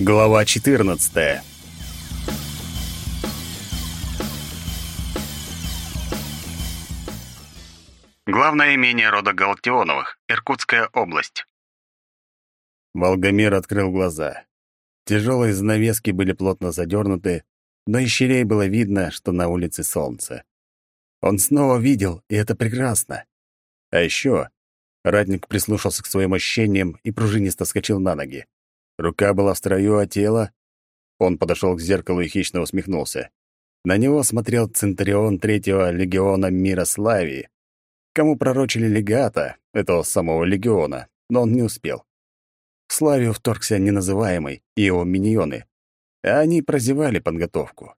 Глава 14. Главное имение рода Галактионовых, Иркутская область. Волгомир открыл глаза. Тяжелые занавески были плотно задернуты, но из щелей было видно, что на улице солнце. Он снова видел, и это прекрасно. А еще ратник прислушался к своим ощущениям и пружинисто скочил на ноги. Рука была в строю, а тело... Он подошел к зеркалу и хищно усмехнулся. На него смотрел Центурион третьего легиона мира Славии. Кому пророчили легата, этого самого легиона, но он не успел. В Славию вторгся неназываемый и его миньоны, а они прозевали подготовку.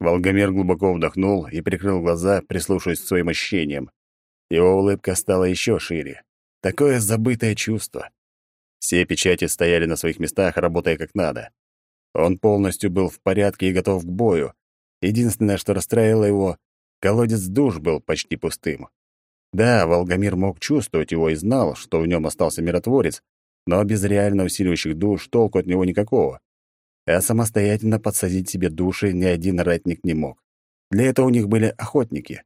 Волгомер глубоко вдохнул и прикрыл глаза, прислушиваясь к своим ощущениям. Его улыбка стала еще шире. Такое забытое чувство. Все печати стояли на своих местах, работая как надо. Он полностью был в порядке и готов к бою. Единственное, что расстраивало его, колодец душ был почти пустым. Да, Волгомир мог чувствовать его и знал, что в нем остался миротворец, но без реально усиливающих душ толку от него никакого. А самостоятельно подсадить себе души ни один ратник не мог. Для этого у них были охотники.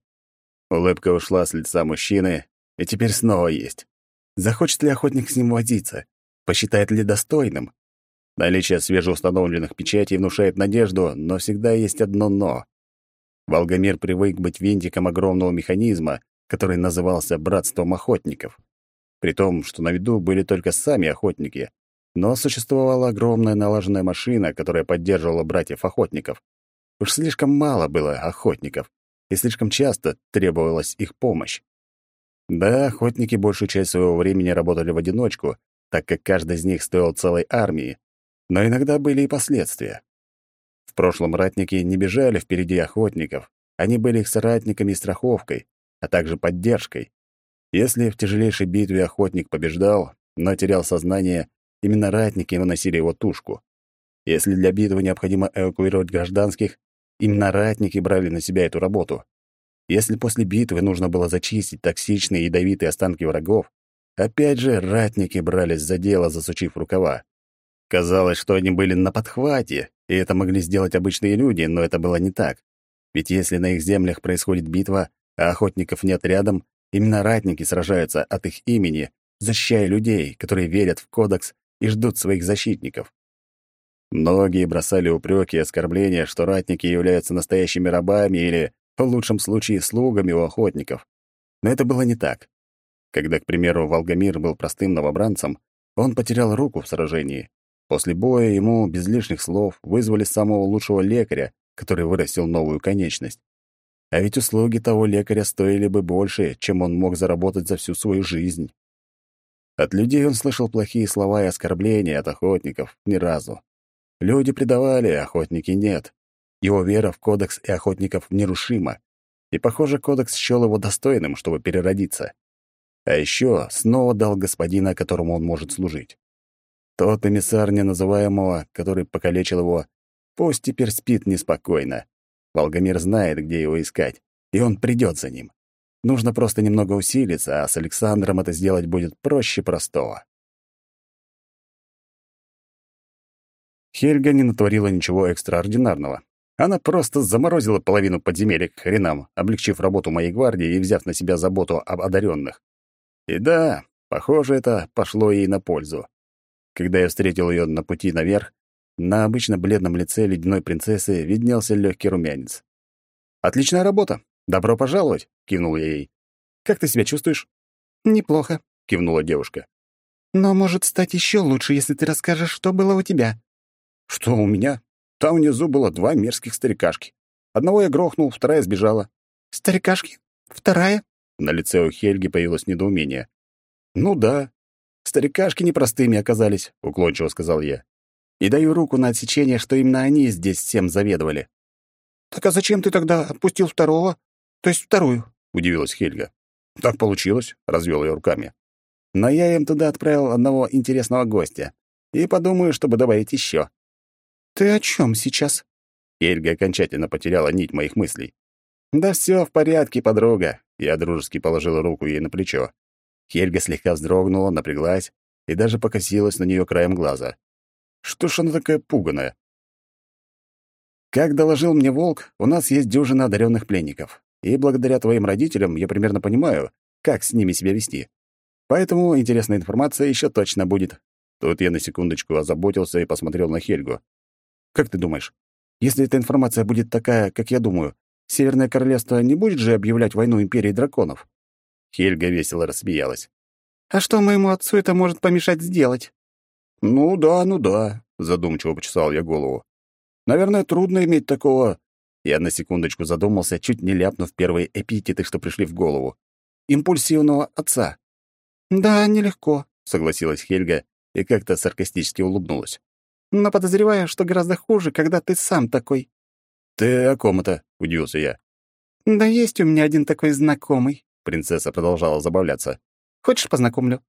Улыбка ушла с лица мужчины, и теперь снова есть. Захочет ли охотник с ним возиться? Посчитает ли достойным? Наличие свежеустановленных печатей внушает надежду, но всегда есть одно «но». Волгомир привык быть винтиком огромного механизма, который назывался «братством охотников». При том, что на виду были только сами охотники, но существовала огромная налаженная машина, которая поддерживала братьев-охотников. Уж слишком мало было охотников, и слишком часто требовалась их помощь. Да, охотники большую часть своего времени работали в одиночку, так как каждый из них стоил целой армии, но иногда были и последствия. В прошлом ратники не бежали впереди охотников, они были их соратниками и страховкой, а также поддержкой. Если в тяжелейшей битве охотник побеждал, но терял сознание, именно ратники выносили его тушку. Если для битвы необходимо эвакуировать гражданских, именно ратники брали на себя эту работу. Если после битвы нужно было зачистить токсичные и ядовитые останки врагов, опять же ратники брались за дело, засучив рукава. Казалось, что они были на подхвате, и это могли сделать обычные люди, но это было не так. Ведь если на их землях происходит битва, а охотников нет рядом, Именно ратники сражаются от их имени, защищая людей, которые верят в кодекс и ждут своих защитников. Многие бросали упреки и оскорбления, что ратники являются настоящими рабами или, в лучшем случае, слугами у охотников. Но это было не так. Когда, к примеру, Волгомир был простым новобранцем, он потерял руку в сражении. После боя ему, без лишних слов, вызвали самого лучшего лекаря, который вырастил новую конечность. А ведь услуги того лекаря стоили бы больше, чем он мог заработать за всю свою жизнь. От людей он слышал плохие слова и оскорбления, от охотников — ни разу. Люди предавали, охотники — нет. Его вера в кодекс и охотников нерушима. И, похоже, кодекс счёл его достойным, чтобы переродиться. А еще снова дал господина, которому он может служить. Тот эмиссар неназываемого, который покалечил его, пусть теперь спит неспокойно. Волгомир знает, где его искать, и он придет за ним. Нужно просто немного усилиться, а с Александром это сделать будет проще простого. Хельга не натворила ничего экстраординарного. Она просто заморозила половину подземелья к хренам, облегчив работу моей гвардии и взяв на себя заботу об одаренных. И да, похоже, это пошло ей на пользу. Когда я встретил ее на пути наверх, на обычно бледном лице ледяной принцессы виднелся легкий румянец. «Отличная работа! Добро пожаловать!» — кивнул я ей. «Как ты себя чувствуешь?» «Неплохо», — кивнула девушка. «Но может стать еще лучше, если ты расскажешь, что было у тебя». «Что у меня? Там внизу было два мерзких старикашки. Одного я грохнул, вторая сбежала». «Старикашки? Вторая?» На лице у Хельги появилось недоумение. «Ну да. Старикашки непростыми оказались», — уклончиво сказал я и даю руку на отсечение, что именно они здесь всем заведовали. «Так а зачем ты тогда отпустил второго? То есть вторую?» — удивилась Хельга. «Так получилось», — развел я руками. «Но я им туда отправил одного интересного гостя. И подумаю, чтобы добавить еще». «Ты о чем сейчас?» Хельга окончательно потеряла нить моих мыслей. «Да все в порядке, подруга», — я дружески положил руку ей на плечо. Хельга слегка вздрогнула, напряглась и даже покосилась на нее краем глаза. Что ж она такая пуганая? Как доложил мне Волк, у нас есть дюжина одаренных пленников. И благодаря твоим родителям я примерно понимаю, как с ними себя вести. Поэтому интересная информация еще точно будет. Тут я на секундочку озаботился и посмотрел на Хельгу. Как ты думаешь, если эта информация будет такая, как я думаю, Северное Королевство не будет же объявлять войну Империи Драконов?» Хельга весело рассмеялась. «А что моему отцу это может помешать сделать?» «Ну да, ну да», — задумчиво почесал я голову. «Наверное, трудно иметь такого...» Я на секундочку задумался, чуть не ляпнув первые эпитеты, что пришли в голову. «Импульсивного отца». «Да, нелегко», — согласилась Хельга и как-то саркастически улыбнулась. «Но подозреваю, что гораздо хуже, когда ты сам такой». «Ты о ком это?» — удивился я. «Да есть у меня один такой знакомый», — принцесса продолжала забавляться. «Хочешь, познакомлю?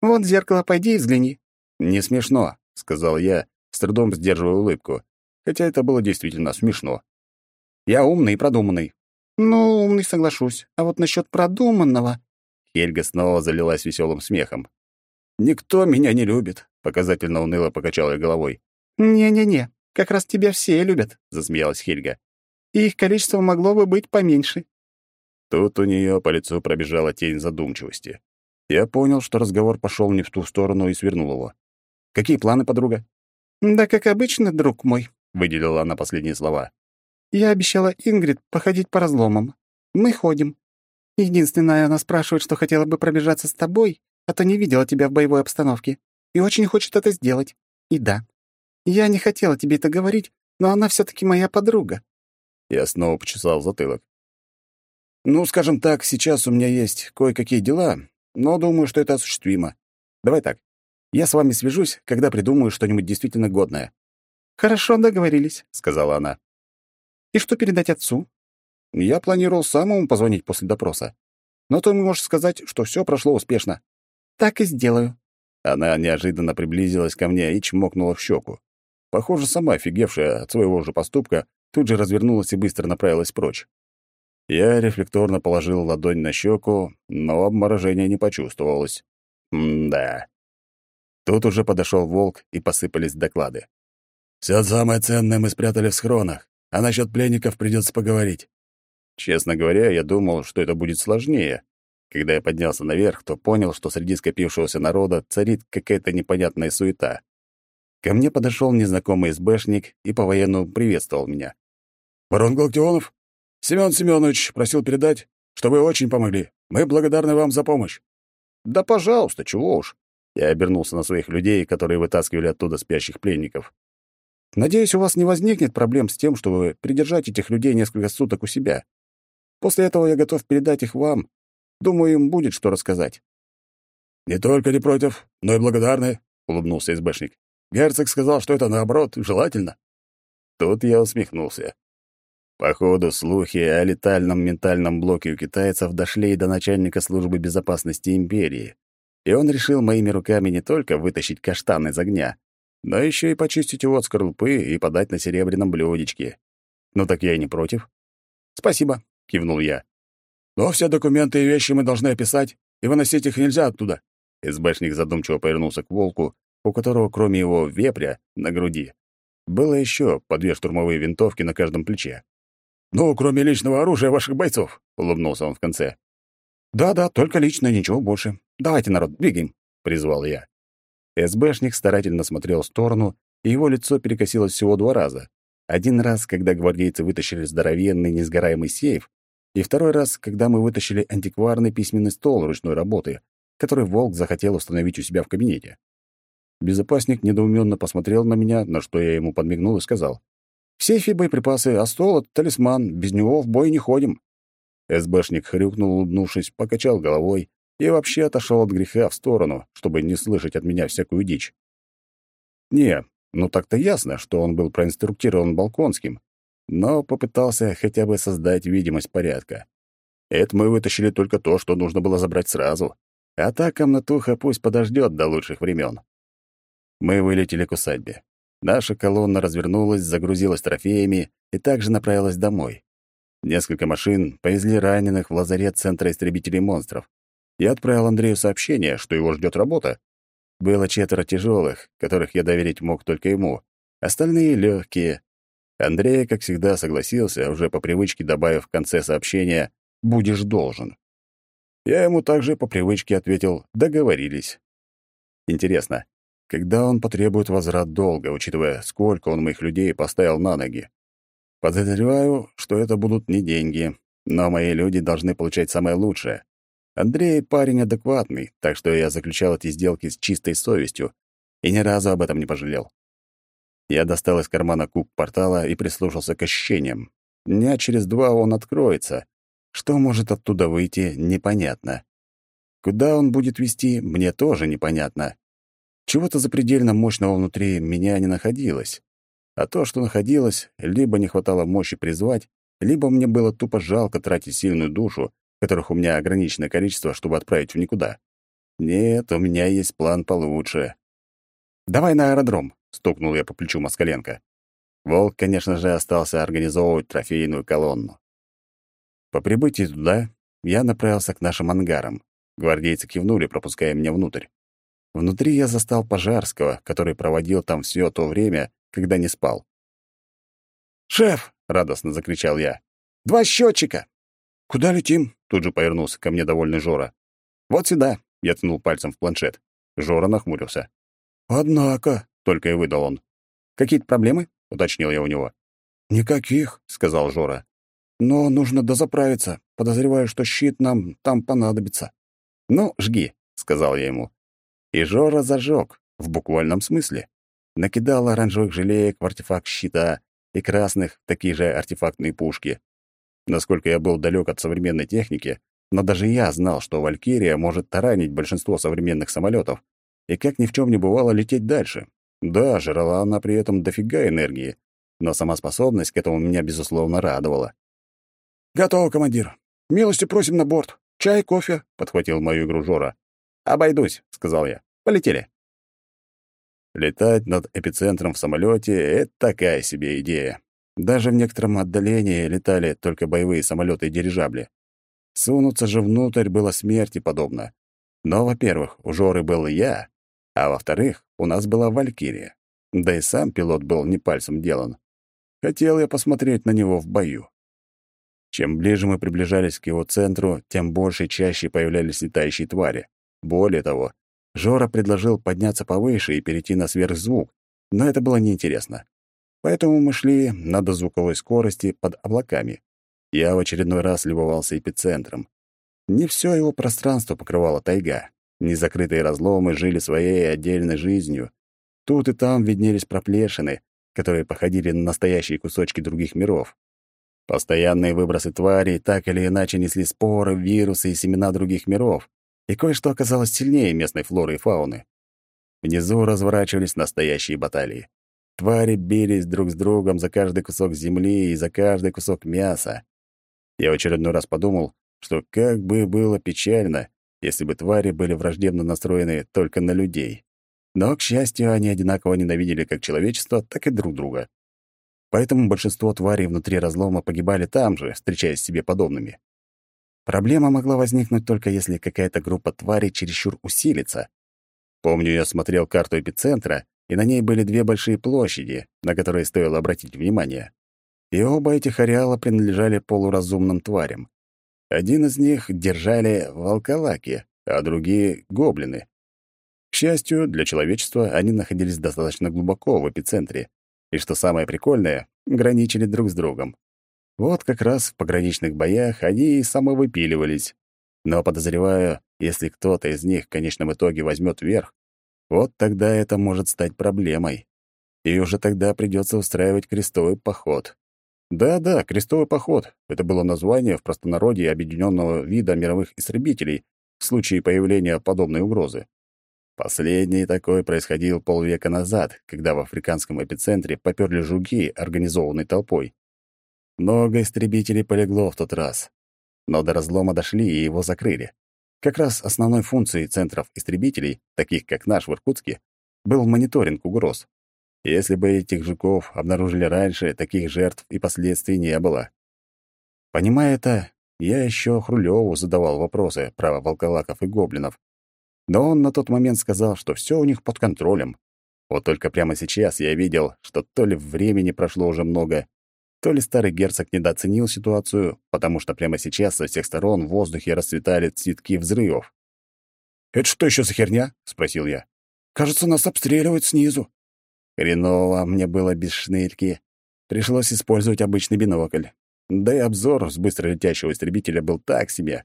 Вот зеркало, пойди и взгляни». «Не смешно», — сказал я, с трудом сдерживая улыбку, хотя это было действительно смешно. «Я умный и продуманный». «Ну, умный, соглашусь. А вот насчет продуманного...» Хельга снова залилась веселым смехом. «Никто меня не любит», — показательно уныло покачала я головой. «Не-не-не, как раз тебя все любят», — засмеялась Хельга. «И их количество могло бы быть поменьше». Тут у нее по лицу пробежала тень задумчивости. Я понял, что разговор пошел не в ту сторону и свернул его. «Какие планы, подруга?» «Да, как обычно, друг мой», — выделила она последние слова. «Я обещала Ингрид походить по разломам. Мы ходим. Единственное, она спрашивает, что хотела бы пробежаться с тобой, а то не видела тебя в боевой обстановке, и очень хочет это сделать. И да, я не хотела тебе это говорить, но она все таки моя подруга». Я снова почесал затылок. «Ну, скажем так, сейчас у меня есть кое-какие дела, но думаю, что это осуществимо. Давай так. Я с вами свяжусь, когда придумаю что-нибудь действительно годное». «Хорошо, договорились», — сказала она. «И что передать отцу?» «Я планировал самому позвонить после допроса. Но ты можешь сказать, что все прошло успешно». «Так и сделаю». Она неожиданно приблизилась ко мне и чмокнула в щеку. Похоже, сама офигевшая от своего же поступка, тут же развернулась и быстро направилась прочь. Я рефлекторно положил ладонь на щеку, но обморожения не почувствовалось. М-да. Тут уже подошел волк, и посыпались доклады. «Все самое ценное мы спрятали в схронах, а насчет пленников придется поговорить». Честно говоря, я думал, что это будет сложнее. Когда я поднялся наверх, то понял, что среди скопившегося народа царит какая-то непонятная суета. Ко мне подошел незнакомый СБшник и по-военному приветствовал меня. «Барон Галактионов, Семен Семенович просил передать, что вы очень помогли. Мы благодарны вам за помощь». «Да, пожалуйста, чего уж». Я обернулся на своих людей, которые вытаскивали оттуда спящих пленников. «Надеюсь, у вас не возникнет проблем с тем, чтобы придержать этих людей несколько суток у себя. После этого я готов передать их вам. Думаю, им будет что рассказать». «Не только не против, но и благодарны», — улыбнулся СБшник. Герцог сказал, что это, наоборот, желательно. Тут я усмехнулся. Походу, слухи о летальном ментальном блоке у китайцев дошли и до начальника службы безопасности империи. И он решил моими руками не только вытащить каштан из огня, но еще и почистить его от скорлупы и подать на серебряном блюдечке. Ну так я и не против. «Спасибо», — кивнул я. «Но все документы и вещи мы должны описать, и выносить их нельзя оттуда». СБшник задумчиво повернулся к волку у которого, кроме его вепря на груди, было еще по две штурмовые винтовки на каждом плече. «Ну, кроме личного оружия ваших бойцов», — улыбнулся он в конце. «Да-да, только личное, ничего больше. Давайте, народ, двигаем», — призвал я. СБшник старательно смотрел в сторону, и его лицо перекосилось всего два раза. Один раз, когда гвардейцы вытащили здоровенный несгораемый сейф, и второй раз, когда мы вытащили антикварный письменный стол ручной работы, который Волк захотел установить у себя в кабинете. Безопасник недоуменно посмотрел на меня, на что я ему подмигнул и сказал. «В сейфе боеприпасы, а стол — это талисман, без него в бой не ходим». СБшник хрюкнул, улыбнувшись, покачал головой и вообще отошел от греха в сторону, чтобы не слышать от меня всякую дичь. Не, ну так-то ясно, что он был проинструктирован Балконским, но попытался хотя бы создать видимость порядка. Это мы вытащили только то, что нужно было забрать сразу. А та комнатуха пусть подождет до лучших времен. Мы вылетели к усадьбе. Наша колонна развернулась, загрузилась трофеями и также направилась домой. Несколько машин повезли раненых в лазарет Центра истребителей монстров. Я отправил Андрею сообщение, что его ждет работа. Было четверо тяжелых, которых я доверить мог только ему. Остальные — легкие. Андрей, как всегда, согласился, уже по привычке добавив в конце сообщения «будешь должен». Я ему также по привычке ответил «договорились». Интересно, когда он потребует возврат долга, учитывая, сколько он моих людей поставил на ноги? Подозреваю, что это будут не деньги, но мои люди должны получать самое лучшее. Андрей парень адекватный, так что я заключал эти сделки с чистой совестью и ни разу об этом не пожалел. Я достал из кармана куб портала и прислушался к ощущениям. Дня через два он откроется. Что может оттуда выйти, непонятно. Куда он будет вести, мне тоже непонятно. Чего-то запредельно мощного внутри меня не находилось. А то, что находилось, либо не хватало мощи призвать, либо мне было тупо жалко тратить сильную душу, которых у меня ограниченное количество, чтобы отправить в никуда. Нет, у меня есть план получше. «Давай на аэродром», — стукнул я по плечу Москаленко. Волк, конечно же, остался организовывать трофейную колонну. По прибытии туда я направился к нашим ангарам. Гвардейцы кивнули, пропуская меня внутрь. Внутри я застал Пожарского, который проводил там все то время, когда не спал. «Шеф!» — радостно закричал я. «Два счетчика!» «Куда летим?» — тут же повернулся ко мне довольный Жора. «Вот сюда!» — я ткнул пальцем в планшет. Жора нахмурился. «Однако!» — только и выдал он. «Какие-то проблемы?» — уточнил я у него. «Никаких», — сказал Жора. «Но нужно дозаправиться. Подозреваю, что щит нам там понадобится». «Ну, жги», — сказал я ему. И Жора зажег, в буквальном смысле. Накидал оранжевых желеек в артефакт щита и красных — такие же артефактные пушки. Насколько я был далек от современной техники, но даже я знал, что «Валькирия» может таранить большинство современных самолетов и как ни в чем не бывало лететь дальше. Да, жрала она при этом дофига энергии, но сама способность к этому меня, безусловно, радовала. «Готово, командир. Милости просим на борт. Чай, кофе», — подхватил мою игру Жора. «Обойдусь», — сказал я. «Полетели». Летать над эпицентром в самолете — это такая себе идея. Даже в некотором отдалении летали только боевые самолеты и дирижабли. Сунуться же внутрь было смерти подобно. Но, во-первых, у Жоры был я, а во-вторых, у нас была Валькирия. Да и сам пилот был не пальцем делан. Хотел я посмотреть на него в бою. Чем ближе мы приближались к его центру, тем больше и чаще появлялись летающие твари. Более того, Жора предложил подняться повыше и перейти на сверхзвук, но это было неинтересно. Поэтому мы шли на дозвуковой скорости под облаками. Я в очередной раз любовался эпицентром. Не все его пространство покрывала тайга. Незакрытые разломы жили своей отдельной жизнью. Тут и там виднелись проплешины, которые походили на настоящие кусочки других миров. Постоянные выбросы тварей так или иначе несли споры, вирусы и семена других миров, и кое-что оказалось сильнее местной флоры и фауны. Внизу разворачивались настоящие баталии. Твари бились друг с другом за каждый кусок земли и за каждый кусок мяса. Я в очередной раз подумал, что как бы было печально, если бы твари были враждебно настроены только на людей. Но, к счастью, они одинаково ненавидели как человечество, так и друг друга. Поэтому большинство тварей внутри разлома погибали там же, встречаясь с себе подобными. Проблема могла возникнуть только если какая-то группа тварей чересчур усилится. Помню, я смотрел карту эпицентра, и на ней были две большие площади, на которые стоило обратить внимание. И оба этих ареала принадлежали полуразумным тварям. Один из них держали волколаки, а другие — гоблины. К счастью, для человечества они находились достаточно глубоко в эпицентре, и, что самое прикольное, граничили друг с другом. Вот как раз в пограничных боях они и самовыпиливались. Но, подозреваю, если кто-то из них в конечном итоге возьмет верх, вот тогда это может стать проблемой. И уже тогда придется устраивать крестовый поход. Да-да, крестовый поход — это было название в простонародье объединенного вида мировых истребителей в случае появления подобной угрозы. Последний такой происходил полвека назад, когда в африканском эпицентре поперли жуки, организованной толпой. Много истребителей полегло в тот раз. Но до разлома дошли и его закрыли. Как раз основной функцией центров истребителей, таких как наш в Иркутске, был мониторинг угроз. Если бы этих жуков обнаружили раньше, таких жертв и последствий не было. Понимая это, я еще Хрулеву задавал вопросы про волколаков и гоблинов. Но он на тот момент сказал, что все у них под контролем. Вот только прямо сейчас я видел, что то ли времени прошло уже много, то ли старый герцог недооценил ситуацию, потому что прямо сейчас со всех сторон в воздухе расцветали цветки взрывов. «Это что еще за херня?» — спросил я. «Кажется, нас обстреливают снизу». Хреново мне было без шнырки. Пришлось использовать обычный бинокль. Да и обзор с быстро летящего истребителя был так себе.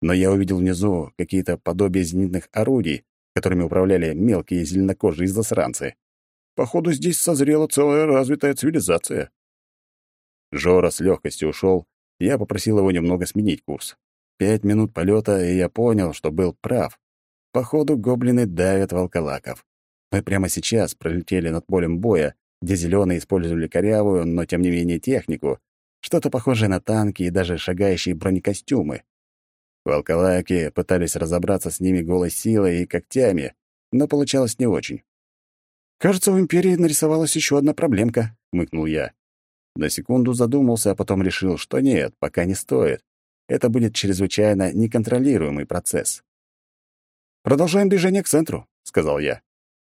Но я увидел внизу какие-то подобия зенитных орудий, которыми управляли мелкие зеленокожие засранцы. Походу, здесь созрела целая развитая цивилизация. Жора с легкостью ушел, я попросил его немного сменить курс. Пять минут полета, и я понял, что был прав. Походу, гоблины давят волколаков. Мы прямо сейчас пролетели над полем боя, где зеленые использовали корявую, но тем не менее технику, что-то похожее на танки и даже шагающие бронекостюмы. Волколаки пытались разобраться с ними голой силой и когтями, но получалось не очень. «Кажется, в Империи нарисовалась еще одна проблемка», — хмыкнул я. На секунду задумался, а потом решил, что нет, пока не стоит. Это будет чрезвычайно неконтролируемый процесс. «Продолжаем движение к центру», — сказал я.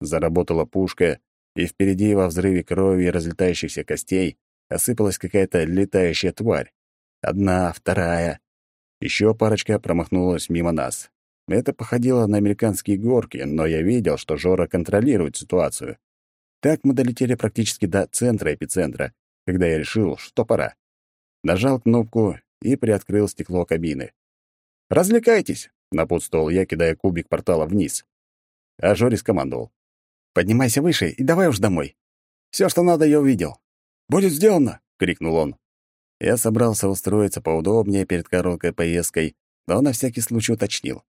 Заработала пушка, и впереди во взрыве крови и разлетающихся костей осыпалась какая-то летающая тварь. Одна, вторая. Еще парочка промахнулась мимо нас. Это походило на американские горки, но я видел, что Жора контролирует ситуацию. Так мы долетели практически до центра эпицентра, когда я решил, что пора. Нажал кнопку и приоткрыл стекло кабины. «Развлекайтесь!» — напутствовал я, кидая кубик портала вниз. А Жори скомандовал. «Поднимайся выше и давай уж домой. Все, что надо, я увидел». «Будет сделано!» — крикнул он. Я собрался устроиться поудобнее перед короткой поездкой, но на всякий случай уточнил.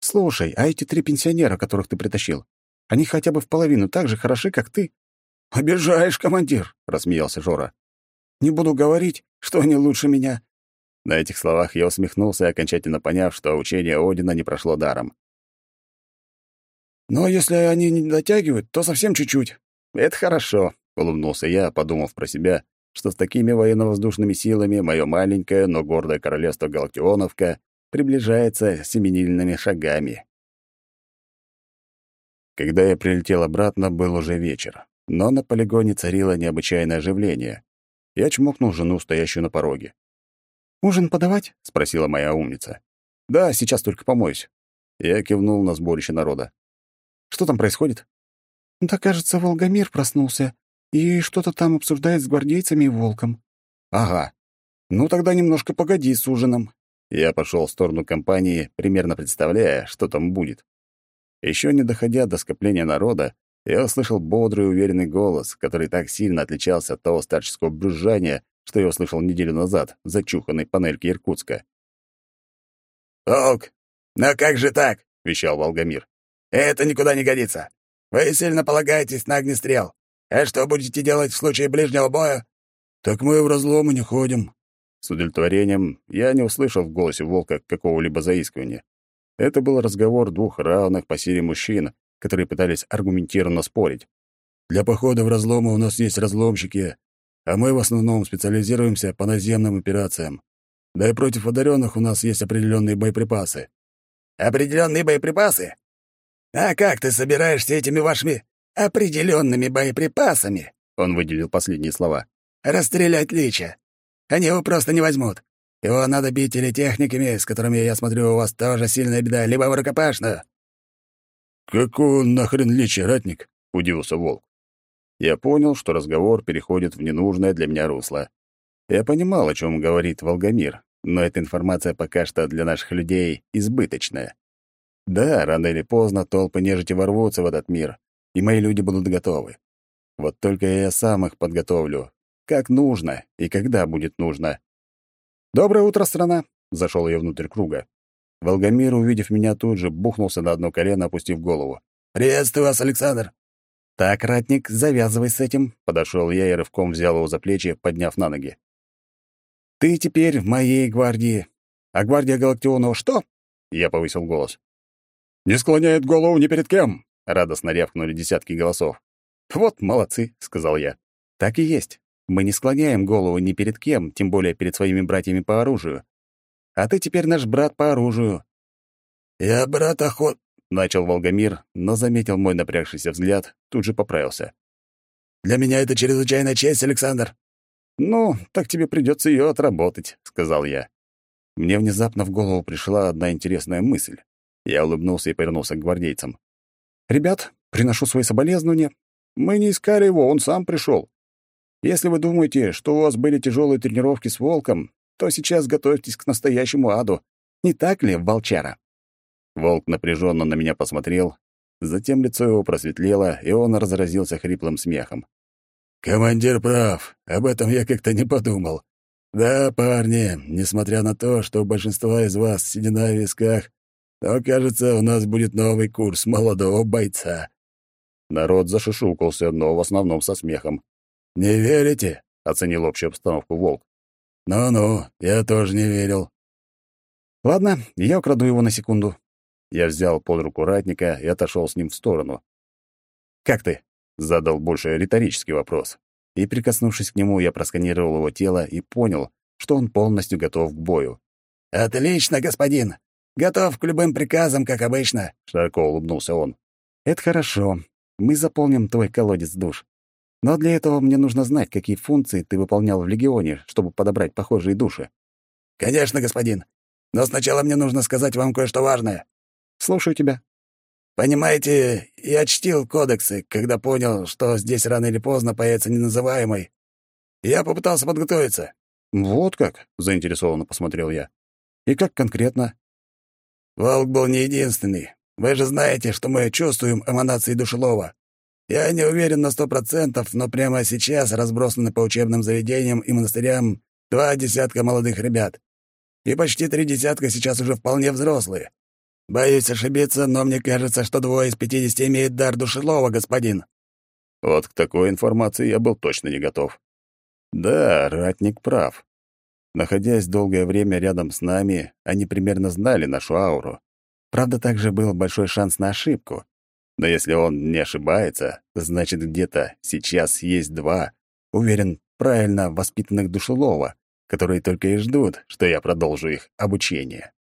«Слушай, а эти три пенсионера, которых ты притащил, они хотя бы в половину так же хороши, как ты?» «Обижаешь, командир!» — рассмеялся Жора. «Не буду говорить, что они лучше меня». На этих словах я усмехнулся, окончательно поняв, что учение Одина не прошло даром. «Но если они не дотягивают, то совсем чуть-чуть». «Это хорошо», — улыбнулся я, подумав про себя, что с такими военно-воздушными силами мое маленькое, но гордое королевство Галактионовка приближается семимильными шагами. Когда я прилетел обратно, был уже вечер, но на полигоне царило необычайное оживление. Я чмокнул жену, стоящую на пороге. «Ужин подавать?» — спросила моя умница. «Да, сейчас только помоюсь». Я кивнул на сборище народа. «Что там происходит?» «Да, кажется, Волгомир проснулся и что-то там обсуждает с гвардейцами и волком». «Ага. Ну тогда немножко погоди с ужином». Я пошел в сторону компании, примерно представляя, что там будет. Еще не доходя до скопления народа, я услышал бодрый уверенный голос, который так сильно отличался от того старческого брюзжания, что я услышал неделю назад в зачуханной панельке Иркутска. «Волк, ну как же так?» — вещал Волгомир. «Это никуда не годится. Вы сильно полагаетесь на огнестрел. А что будете делать в случае ближнего боя? Так мы в разломы не ходим. С удовлетворением я не услышал в голосе волка какого-либо заискивания. Это был разговор двух равных по силе мужчин, которые пытались аргументированно спорить. Для похода в разломы у нас есть разломщики, а мы в основном специализируемся по наземным операциям. Да и против одаренных у нас есть определенные боеприпасы. Определенные боеприпасы? А как ты собираешься этими вашими определенными боеприпасами, он выделил последние слова, расстрелять Лича. Они его просто не возьмут. Его надо бить или техниками, с которыми, я смотрю, у вас тоже сильная беда, либо в рукопашную». «Какой нахрен Лича, ратник?» — удивился Волк. Я понял, что разговор переходит в ненужное для меня русло. Я понимал, о чем говорит Волгомир, но эта информация пока что для наших людей избыточная. Да, рано или поздно толпы нежити ворвутся в этот мир, и мои люди будут готовы. Вот только я сам их подготовлю, как нужно и когда будет нужно. «Доброе утро, страна!» — зашел я внутрь круга. Волгомир, увидев меня, тут же бухнулся на одно колено, опустив голову. «Приветствую вас, Александр!» «Так, ратник, завязывай с этим», — подошел я и рывком взял его за плечи, подняв на ноги. «Ты теперь в моей гвардии. А гвардия Галактионова что?» — я повысил голос. «Не склоняет голову ни перед кем!» — радостно рявкнули десятки голосов. «Вот молодцы», — сказал я. «Так и есть. Мы не склоняем голову ни перед кем, тем более перед своими братьями по оружию. А ты теперь наш брат по оружию». «Я брат охот...» начал Волгомир, но заметил мой напрягшийся взгляд, тут же поправился. «Для меня это чрезвычайная честь, Александр». «Ну, так тебе придется ее отработать», — сказал я. Мне внезапно в голову пришла одна интересная мысль. Я улыбнулся и повернулся к гвардейцам. «Ребят, приношу свои соболезнования. Мы не искали его, он сам пришел. Если вы думаете, что у вас были тяжелые тренировки с волком, то сейчас готовьтесь к настоящему аду. Не так ли, волчара?» Волк напряженно на меня посмотрел, затем лицо его просветлело, и он разразился хриплым смехом. «Командир прав, об этом я как-то не подумал. Да, парни, несмотря на то, что у большинства из вас седина в висках, то, кажется, у нас будет новый курс молодого бойца». Народ зашишукался, но в основном со смехом. «Не верите?» — оценил общую обстановку Волк. «Ну-ну, я тоже не верил». «Ладно, я украду его на секунду». Я взял под руку ратника и отошел с ним в сторону. «Как ты?» — задал больше риторический вопрос. И, прикоснувшись к нему, я просканировал его тело и понял, что он полностью готов к бою. «Отлично, господин! Готов к любым приказам, как обычно», — широко улыбнулся он. «Это хорошо. Мы заполним твой колодец душ. Но для этого мне нужно знать, какие функции ты выполнял в Легионе, чтобы подобрать похожие души. Конечно, господин. Но сначала мне нужно сказать вам кое-что важное. Слушаю тебя. Понимаете, я чтил кодексы, когда понял, что здесь рано или поздно появится неназываемый. Я попытался подготовиться. Вот как, заинтересованно посмотрел я. И как конкретно? Волк был не единственный. Вы же знаете, что мы чувствуем эманации душелова. Я не уверен на сто процентов, но прямо сейчас разбросаны по учебным заведениям и монастырям два десятка молодых ребят. И почти три десятка сейчас уже вполне взрослые. Боюсь ошибиться, но мне кажется, что двое из пятидесяти имеют дар душелова, господин». Вот к такой информации я был точно не готов. Да, ратник прав. Находясь долгое время рядом с нами, они примерно знали нашу ауру. Правда, также был большой шанс на ошибку. Но если он не ошибается, значит, где-то сейчас есть два, уверен, правильно воспитанных душелова, которые только и ждут, что я продолжу их обучение.